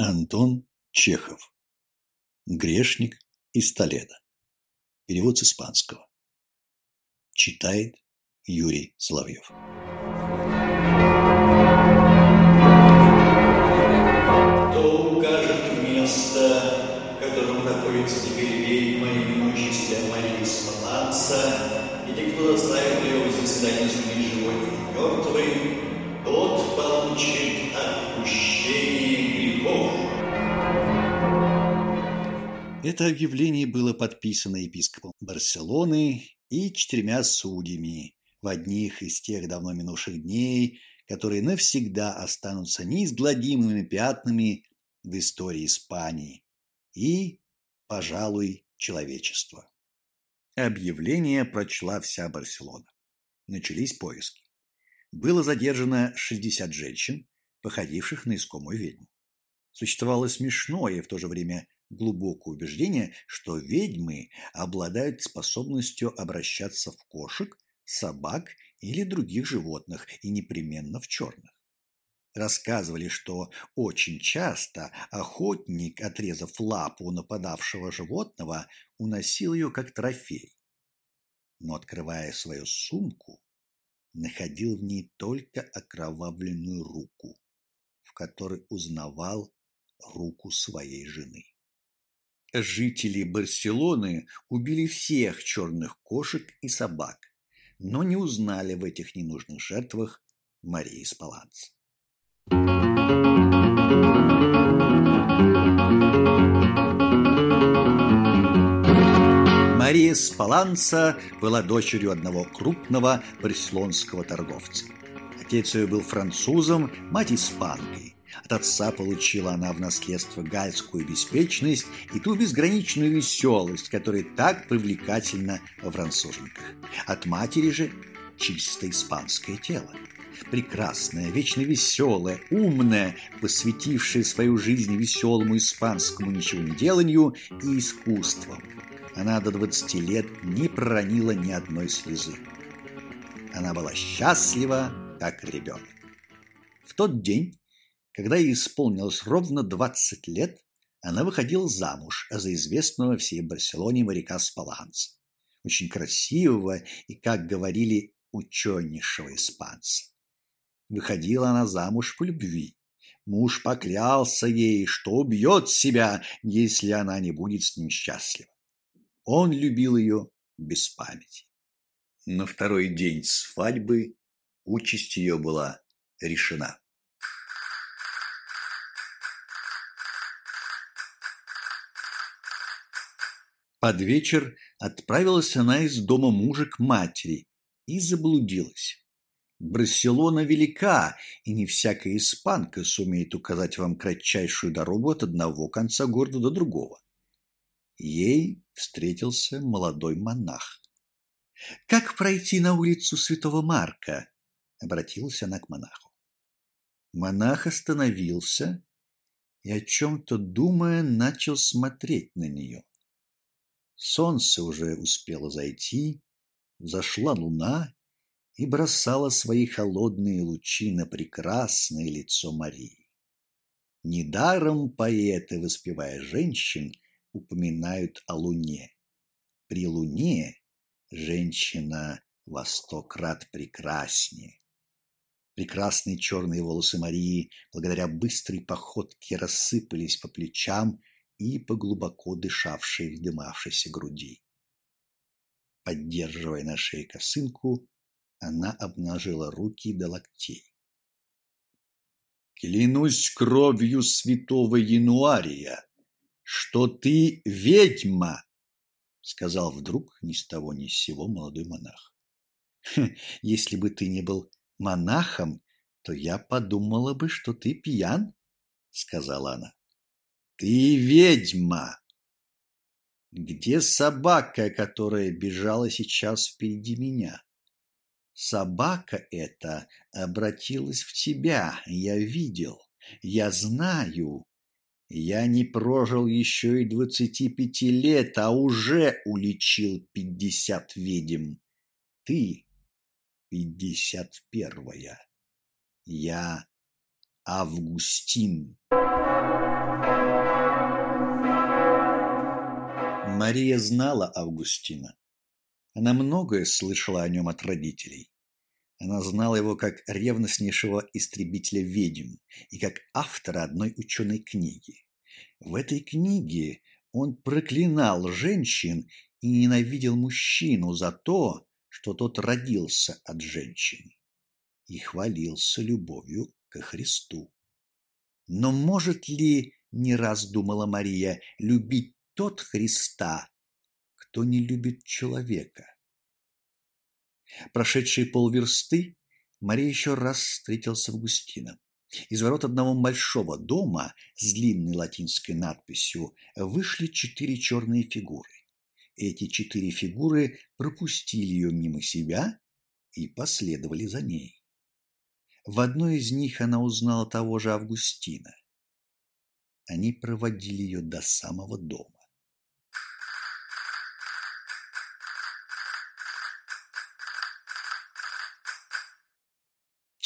Антон Чехов. Грешник из Толеда. Перевод с испанского. Читает Юрий Соловьев. Кто укажет место, в котором находится теперь ведьма, именующаяся Мария Спаланца, или кто доставит ее в заседание судьи живой и мертвый, тот получит Это объявление было подписано епископом Барселоны и четырьмя судьями в одних из тех давно минувших дней, которые навсегда останутся неизгладимыми пятнами в истории Испании и, пожалуй, человечества. Объявление прочла вся Барселона. Начались поиски. Было задержано 60 женщин, походивших на искомую ведьму. Существовало смешное и в то же время глубокое убеждение, что ведьмы обладают способностью обращаться в кошек, собак или других животных, и непременно в черных. Рассказывали, что очень часто охотник, отрезав лапу нападавшего животного, уносил ее как трофей. Но, открывая свою сумку, находил в ней только окровавленную руку, в которой узнавал руку своей жены. Жители Барселоны убили всех черных кошек и собак, но не узнали в этих ненужных жертвах Марии Спаланц. Мария Спаланца была дочерью одного крупного барселонского торговца. Отец ее был французом, мать испанкой. От отца получила она в наследство гальскую беспечность и ту безграничную веселость, которая так привлекательна во француженках. От матери же чисто испанское тело. Прекрасная, вечно веселая, умная, посвятившая свою жизнь веселому испанскому ничего не деланию и искусствам. Она до 20 лет не проронила ни одной слезы. Она была счастлива, как ребенок. В тот день когда ей исполнилось ровно 20 лет, она выходила замуж за известного всей Барселоне моряка Спаланца, очень красивого и, как говорили, ученейшего испанца. Выходила она замуж по любви. Муж поклялся ей, что убьет себя, если она не будет с ним счастлива. Он любил ее без памяти. На второй день свадьбы участь ее была решена. Под вечер отправилась она из дома мужа к матери и заблудилась. Барселона велика, и не всякая испанка сумеет указать вам кратчайшую дорогу от одного конца города до другого. Ей встретился молодой монах. «Как пройти на улицу Святого Марка?» — обратилась она к монаху. Монах остановился и, о чем-то думая, начал смотреть на нее. Солнце уже успело зайти, зашла луна и бросала свои холодные лучи на прекрасное лицо Марии. Недаром поэты, воспевая женщин, упоминают о луне. При луне женщина во сто крат прекраснее. Прекрасные черные волосы Марии, благодаря быстрой походке, рассыпались по плечам и по глубоко дышавшей вздымавшейся груди. Поддерживая на шее косынку, она обнажила руки до локтей. «Клянусь кровью святого Януария, что ты ведьма!» сказал вдруг ни с того ни с сего молодой монах. «Если бы ты не был монахом, то я подумала бы, что ты пьян», сказала она. Ты ведьма. Где собака, которая бежала сейчас впереди меня? Собака эта обратилась в тебя, я видел, я знаю. Я не прожил еще и двадцати пяти лет, а уже уличил пятьдесят ведьм. Ты пятьдесят первая. Я Августин. Мария знала Августина. Она многое слышала о нем от родителей. Она знала его как ревностнейшего истребителя ведьм и как автора одной ученой книги. В этой книге он проклинал женщин и ненавидел мужчину за то, что тот родился от женщины, и хвалился любовью ко Христу. Но может ли, не раз думала Мария, любить тот Христа, кто не любит человека? Прошедшие полверсты, Мария еще раз встретился с Августином. Из ворот одного большого дома с длинной латинской надписью вышли четыре черные фигуры. Эти четыре фигуры пропустили ее мимо себя и последовали за ней. В одной из них она узнала того же Августина. Они проводили ее до самого дома.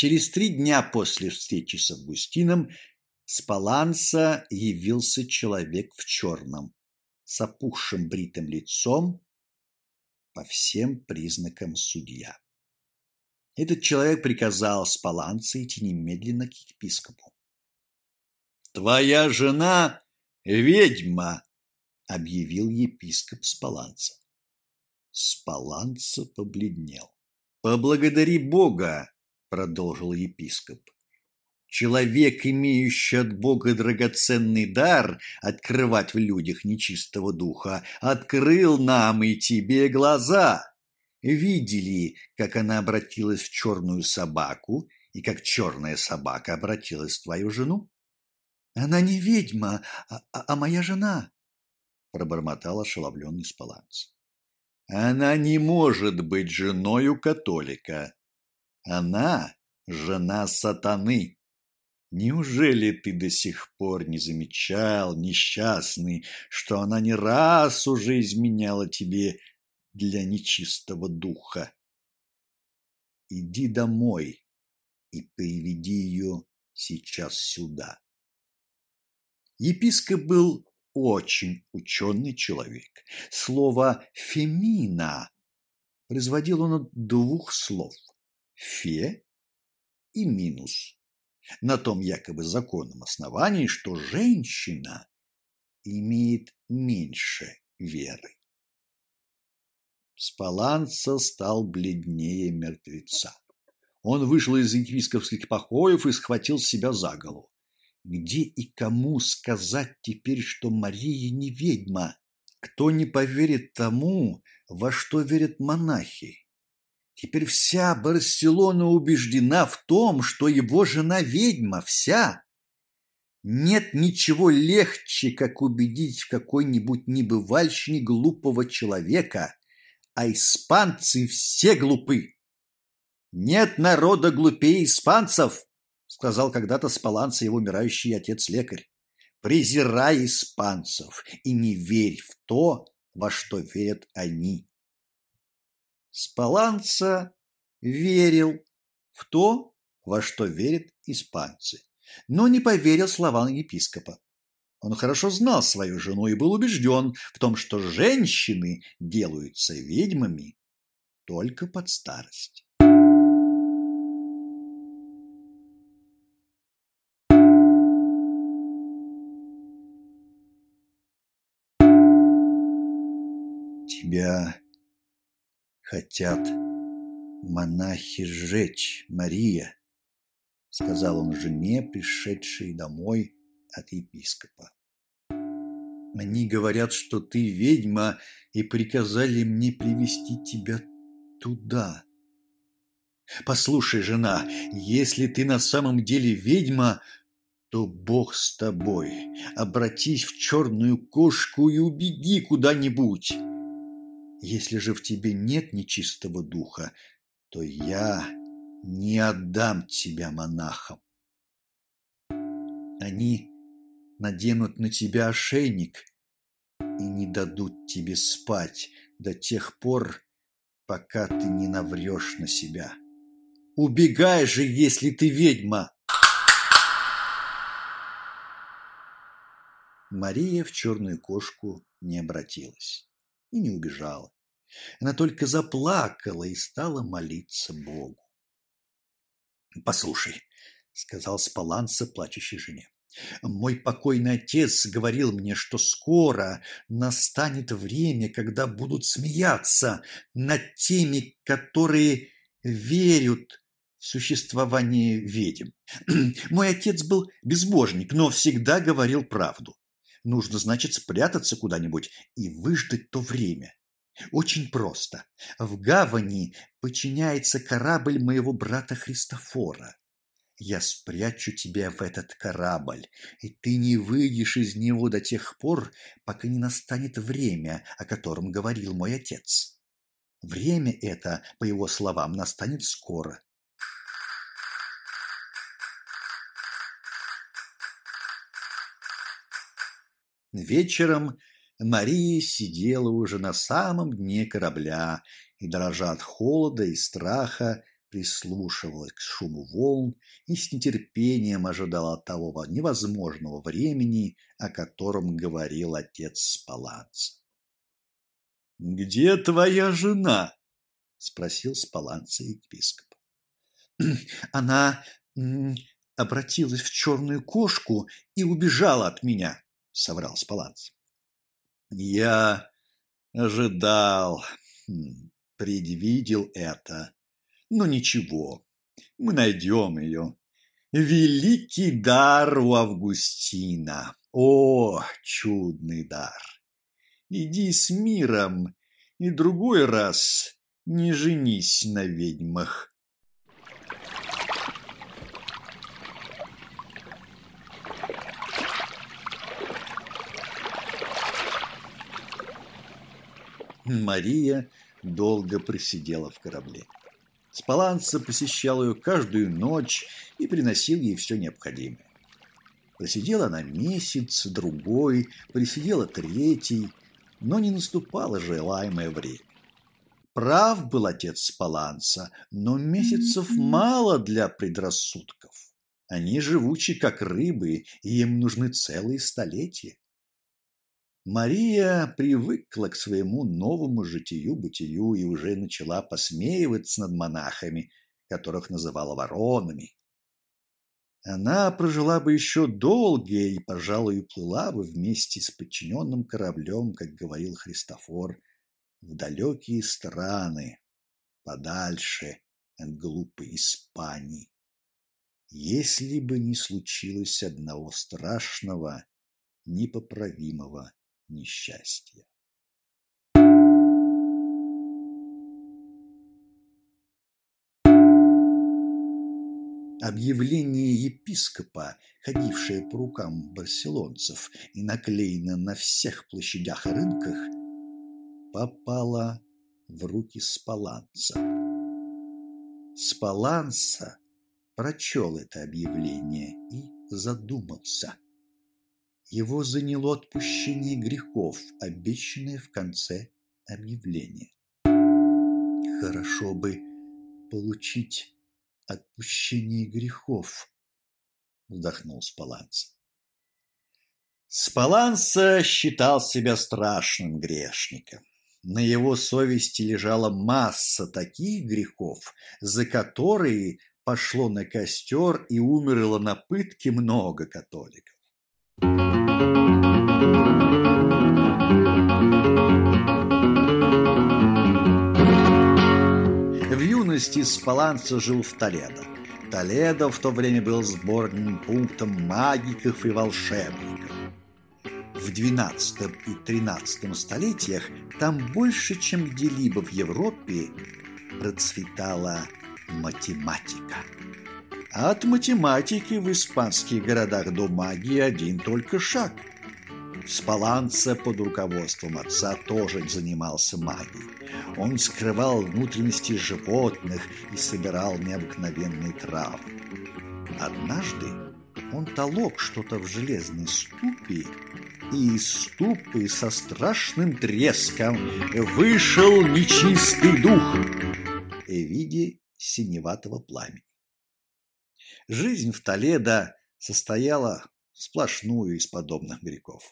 Через три дня после встречи с Августином с Паланса явился человек в черном, с опухшим бритым лицом, по всем признакам судья. Этот человек приказал Спаланце идти немедленно к епископу. «Твоя жена – ведьма!» – объявил епископ Спаланца. Спаланца побледнел. «Поблагодари Бога!» Продолжил епископ. Человек, имеющий от Бога драгоценный дар открывать в людях нечистого духа, открыл нам и тебе глаза. Видели, как она обратилась в черную собаку и как черная собака обратилась в твою жену? Она не ведьма, а, а, а моя жена, пробормотал ошеломленный Спаланц. Она не может быть женою католика, она жена сатаны. Неужели ты до сих пор не замечал, несчастный, что она не раз уже изменяла тебе для нечистого духа? Иди домой и приведи ее сейчас сюда. Епископ был очень ученый человек. Слово «фемина» производил он от двух слов – фе и минус. На том якобы законном основании, что женщина имеет меньше веры. Спаланца стал бледнее мертвеца. Он вышел из епископских покоев и схватил себя за голову. Где и кому сказать теперь, что Мария не ведьма? Кто не поверит тому, во что верят монахи? Теперь вся Барселона убеждена в том, что его жена ведьма, вся. Нет ничего легче, как убедить в какой-нибудь небывальщине глупого человека, а испанцы все глупы. Нет народа глупее испанцев, сказал когда-то с Паланца его умирающий отец-лекарь. Презирай испанцев и не верь в то, во что верят они. Спаланца верил в то, во что верят испанцы, но не поверил словам епископа. Он хорошо знал свою жену и был убежден в том, что женщины делаются ведьмами только под старость. Тебя хотят монахи сжечь, Мария, сказал он жене, пришедшей домой от епископа. Они говорят, что ты ведьма, и приказали мне привести тебя туда. Послушай, жена, если ты на самом деле ведьма, то Бог с тобой. Обратись в черную кошку и убеги куда-нибудь. Если же в тебе нет нечистого духа, то я не отдам тебя монахам. Они наденут на тебя ошейник и не дадут тебе спать до тех пор, пока ты не наврешь на себя. Убегай же, если ты ведьма!» Мария в черную кошку не обратилась. И не убежала. Она только заплакала и стала молиться Богу. «Послушай», — сказал Спаланца плачущей жене, «мой покойный отец говорил мне, что скоро настанет время, когда будут смеяться над теми, которые верят в существование ведьм. Мой отец был безбожник, но всегда говорил правду. Нужно, значит, спрятаться куда-нибудь и выждать то время. Очень просто. В гавани подчиняется корабль моего брата Христофора. Я спрячу тебя в этот корабль, и ты не выйдешь из него до тех пор, пока не настанет время, о котором говорил мой отец. Время это, по его словам, настанет скоро. Вечером Мария сидела уже на самом дне корабля и, дрожа от холода и страха, прислушивалась к шуму волн и с нетерпением ожидала того невозможного времени, о котором говорил отец Спаланца. «Где твоя жена?» — спросил Спаланца епископ. «Она обратилась в черную кошку и убежала от меня», — соврал Спаланца. Я ожидал, хм, предвидел это. Но ничего, мы найдем ее. Великий дар у Августина. О, чудный дар! Иди с миром, и другой раз не женись на ведьмах. Мария долго просидела в корабле. Спаланца посещал ее каждую ночь и приносил ей все необходимое. Просидела она месяц, другой, присидела третий, но не наступало желаемое время. Прав был отец Спаланца, но месяцев мало для предрассудков. Они живучи, как рыбы, и им нужны целые столетия. Мария привыкла к своему новому житию-бытию и уже начала посмеиваться над монахами, которых называла воронами. Она прожила бы еще долго и, пожалуй, уплыла бы вместе с подчиненным кораблем, как говорил Христофор, в далекие страны, подальше от глупой Испании. Если бы не случилось одного страшного, непоправимого несчастья. Объявление епископа, ходившее по рукам барселонцев и наклеенное на всех площадях и рынках, попало в руки Спаланца. Спаланца прочел это объявление и задумался – его заняло отпущение грехов, обещанное в конце объявления. Хорошо бы получить отпущение грехов, вздохнул Спаланца. Спаланца считал себя страшным грешником. На его совести лежала масса таких грехов, за которые пошло на костер и умерло на пытке много католиков. В юности Спаланцо жил в Толедо. Толедо в то время был сборным пунктом магиков и волшебников. В XII и XIII столетиях там больше, чем где-либо в Европе, процветала математика. От математики в испанских городах до магии один только шаг. Спаланца под руководством отца тоже занимался магией. Он скрывал внутренности животных и собирал необыкновенные травы. Однажды он толок что-то в железной ступе, и из ступы со страшным треском вышел нечистый дух в виде синеватого пламени. Жизнь в Толедо состояла сплошную из подобных грехов.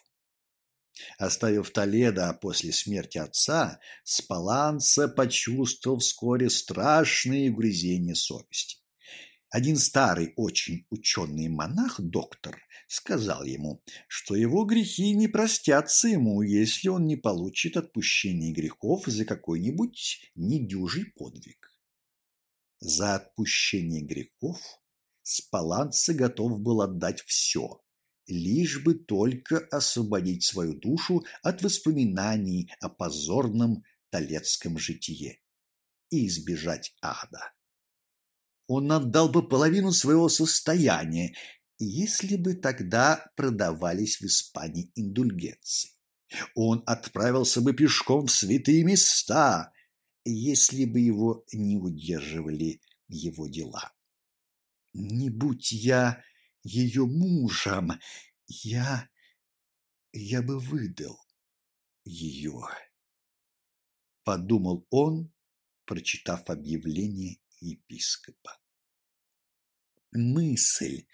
Оставив Толедо после смерти отца, Спаланца почувствовал вскоре страшные угрызения совести. Один старый, очень ученый монах-доктор сказал ему, что его грехи не простятся ему, если он не получит отпущения грехов за какой-нибудь недюжий подвиг. За отпущение грехов Спаланца готов был отдать все, лишь бы только освободить свою душу от воспоминаний о позорном талецком житие и избежать ада. Он отдал бы половину своего состояния, если бы тогда продавались в Испании индульгенции. Он отправился бы пешком в святые места, если бы его не удерживали его дела. Не будь я ее мужем, я... я бы выдал ее. Подумал он, прочитав объявление епископа. Мысль,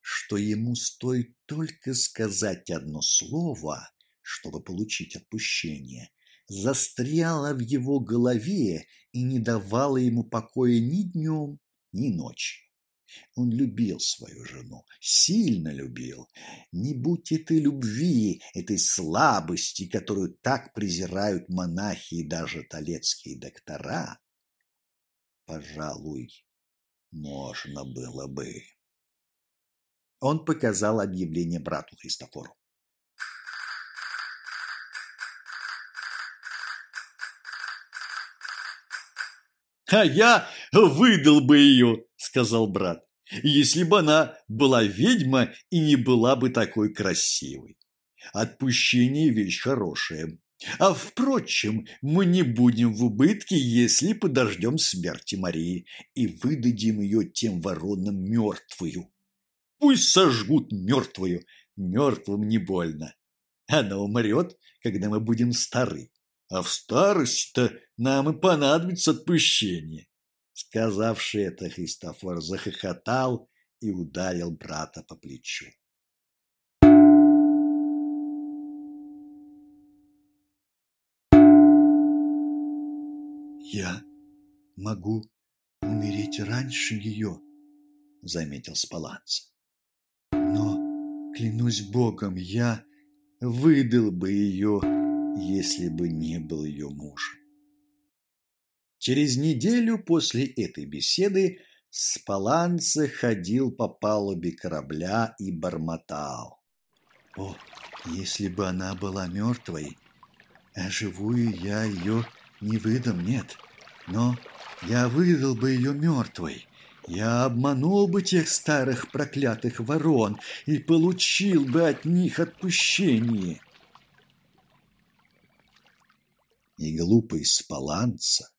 что ему стоит только сказать одно слово, чтобы получить отпущение, застряла в его голове и не давала ему покоя ни днем, ни ночью. Он любил свою жену, сильно любил. Не будь этой любви, этой слабости, которую так презирают монахи и даже талецкие доктора, пожалуй, можно было бы. Он показал объявление брату Христофору. «А я выдал бы ее», — сказал брат, «если бы она была ведьма и не была бы такой красивой. Отпущение – вещь хорошая. А впрочем, мы не будем в убытке, если подождем смерти Марии и выдадим ее тем воронам мертвую. Пусть сожгут мертвую, мертвым не больно. Она умрет, когда мы будем стары а в старости-то нам и понадобится отпущение. Сказавший это, Христофор захохотал и ударил брата по плечу. «Я могу умереть раньше ее», — заметил Спаланца. «Но, клянусь Богом, я выдал бы ее если бы не был ее мужем. Через неделю после этой беседы Спаланце ходил по палубе корабля и бормотал. «О, если бы она была мертвой, а живую я ее не выдам, нет, но я выдал бы ее мертвой». Я обманул бы тех старых проклятых ворон и получил бы от них отпущение. и глупый Спаланца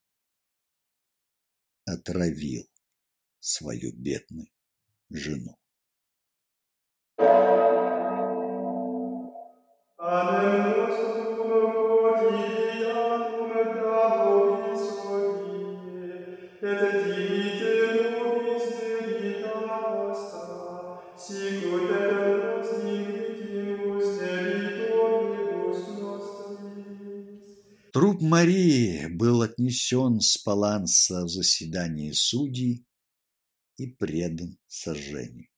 отравил свою бедную жену. Труп Марии был отнесен с Паланса в заседание судей и предан сожжению.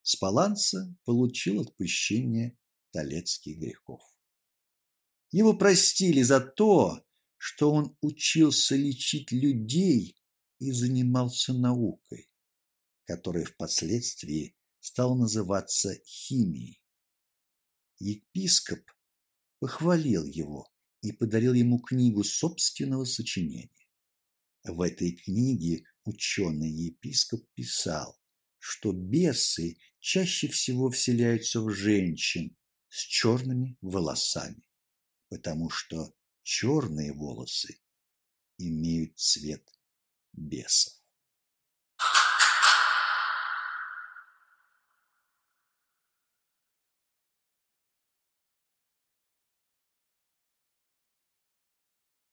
Спаланца получил отпущение талецких грехов. Его простили за то, что он учился лечить людей и занимался наукой, которая впоследствии стала называться химией. Епископ похвалил его и подарил ему книгу собственного сочинения. В этой книге ученый-епископ писал, что бесы чаще всего вселяются в женщин с черными волосами, потому что черные волосы имеют цвет бесов.